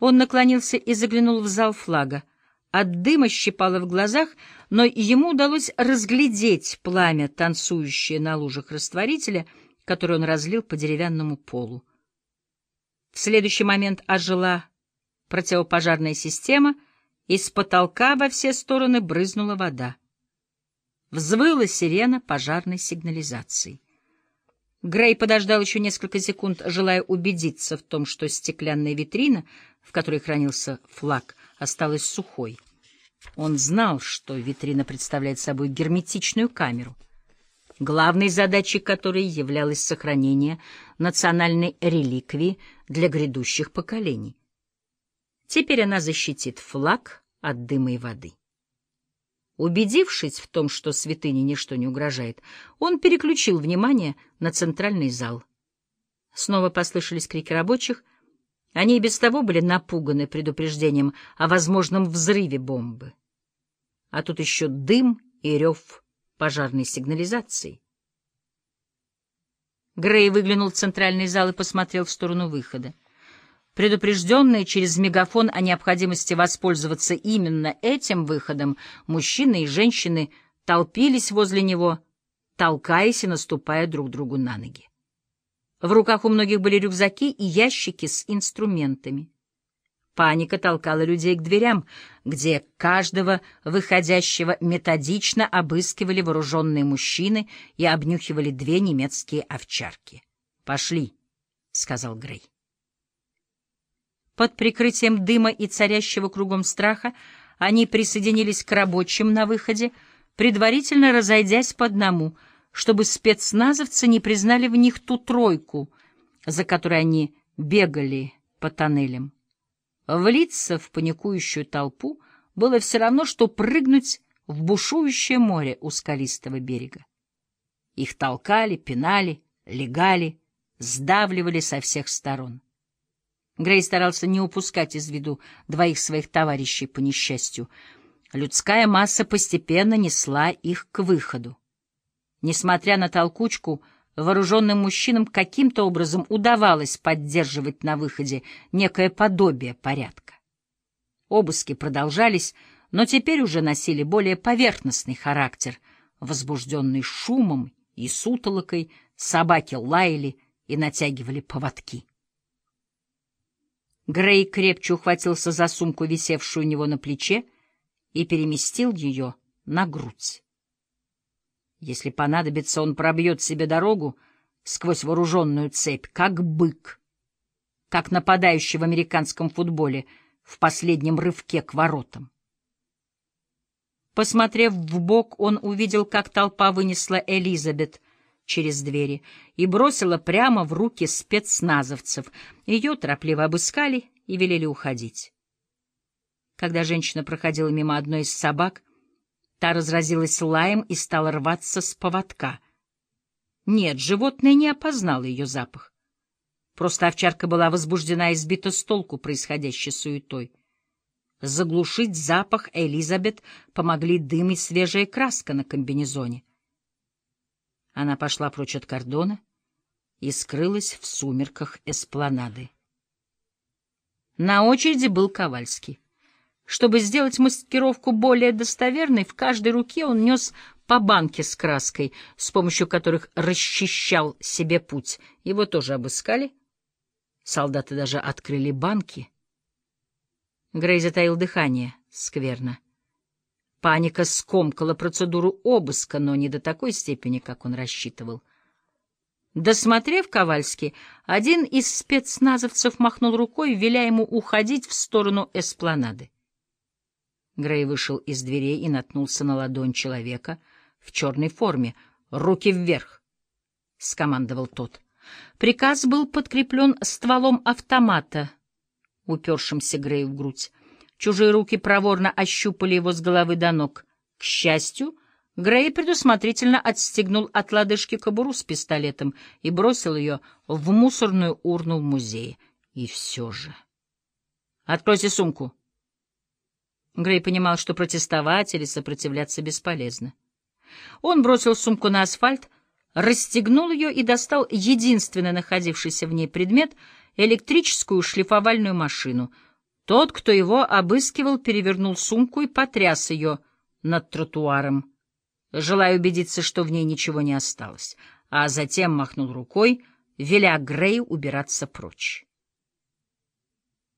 Он наклонился и заглянул в зал флага. От дыма щипало в глазах, но ему удалось разглядеть пламя, танцующее на лужах растворителя, который он разлил по деревянному полу. В следующий момент ожила противопожарная система, и с потолка во все стороны брызнула вода. Взвыла сирена пожарной сигнализации. Грей подождал еще несколько секунд, желая убедиться в том, что стеклянная витрина, в которой хранился флаг, осталась сухой. Он знал, что витрина представляет собой герметичную камеру, главной задачей которой являлось сохранение национальной реликвии для грядущих поколений. Теперь она защитит флаг от дыма и воды. Убедившись в том, что святыне ничто не угрожает, он переключил внимание на центральный зал. Снова послышались крики рабочих. Они и без того были напуганы предупреждением о возможном взрыве бомбы. А тут еще дым и рев пожарной сигнализации. Грей выглянул в центральный зал и посмотрел в сторону выхода. Предупрежденные через мегафон о необходимости воспользоваться именно этим выходом, мужчины и женщины толпились возле него, толкаясь и наступая друг другу на ноги. В руках у многих были рюкзаки и ящики с инструментами. Паника толкала людей к дверям, где каждого выходящего методично обыскивали вооруженные мужчины и обнюхивали две немецкие овчарки. «Пошли», — сказал Грей. Под прикрытием дыма и царящего кругом страха они присоединились к рабочим на выходе, предварительно разойдясь по одному, чтобы спецназовцы не признали в них ту тройку, за которой они бегали по тоннелям. Влиться в паникующую толпу было все равно, что прыгнуть в бушующее море у скалистого берега. Их толкали, пинали, легали, сдавливали со всех сторон. Грей старался не упускать из виду двоих своих товарищей по несчастью. Людская масса постепенно несла их к выходу. Несмотря на толкучку, вооруженным мужчинам каким-то образом удавалось поддерживать на выходе некое подобие порядка. Обыски продолжались, но теперь уже носили более поверхностный характер, возбужденный шумом и сутолокой, собаки лаяли и натягивали поводки. Грей крепче ухватился за сумку, висевшую у него на плече, и переместил ее на грудь. Если понадобится, он пробьет себе дорогу сквозь вооруженную цепь, как бык, как нападающий в американском футболе в последнем рывке к воротам. Посмотрев в бок, он увидел, как толпа вынесла Элизабет через двери и бросила прямо в руки спецназовцев. Ее торопливо обыскали и велели уходить. Когда женщина проходила мимо одной из собак, та разразилась лаем и стала рваться с поводка. Нет, животное не опознало ее запах. Просто овчарка была возбуждена и сбита с толку происходящей суетой. Заглушить запах Элизабет помогли дым и свежая краска на комбинезоне. Она пошла прочь от кордона и скрылась в сумерках эспланады. На очереди был Ковальский. Чтобы сделать маскировку более достоверной, в каждой руке он нес по банке с краской, с помощью которых расчищал себе путь. Его тоже обыскали. Солдаты даже открыли банки. Грей затаил дыхание. Скверно. Паника скомкала процедуру обыска, но не до такой степени, как он рассчитывал. Досмотрев Ковальски, один из спецназовцев махнул рукой, веля ему уходить в сторону эспланады. Грей вышел из дверей и наткнулся на ладонь человека в черной форме. «Руки вверх!» — скомандовал тот. Приказ был подкреплен стволом автомата, упершимся Грею в грудь. Чужие руки проворно ощупали его с головы до ног. К счастью, Грей предусмотрительно отстегнул от лодыжки кобуру с пистолетом и бросил ее в мусорную урну в музее. И все же... «Откройте сумку!» Грей понимал, что протестовать или сопротивляться бесполезно. Он бросил сумку на асфальт, расстегнул ее и достал единственный находившийся в ней предмет — электрическую шлифовальную машину — Тот, кто его обыскивал, перевернул сумку и потряс ее над тротуаром, желая убедиться, что в ней ничего не осталось, а затем махнул рукой, веля Грею убираться прочь.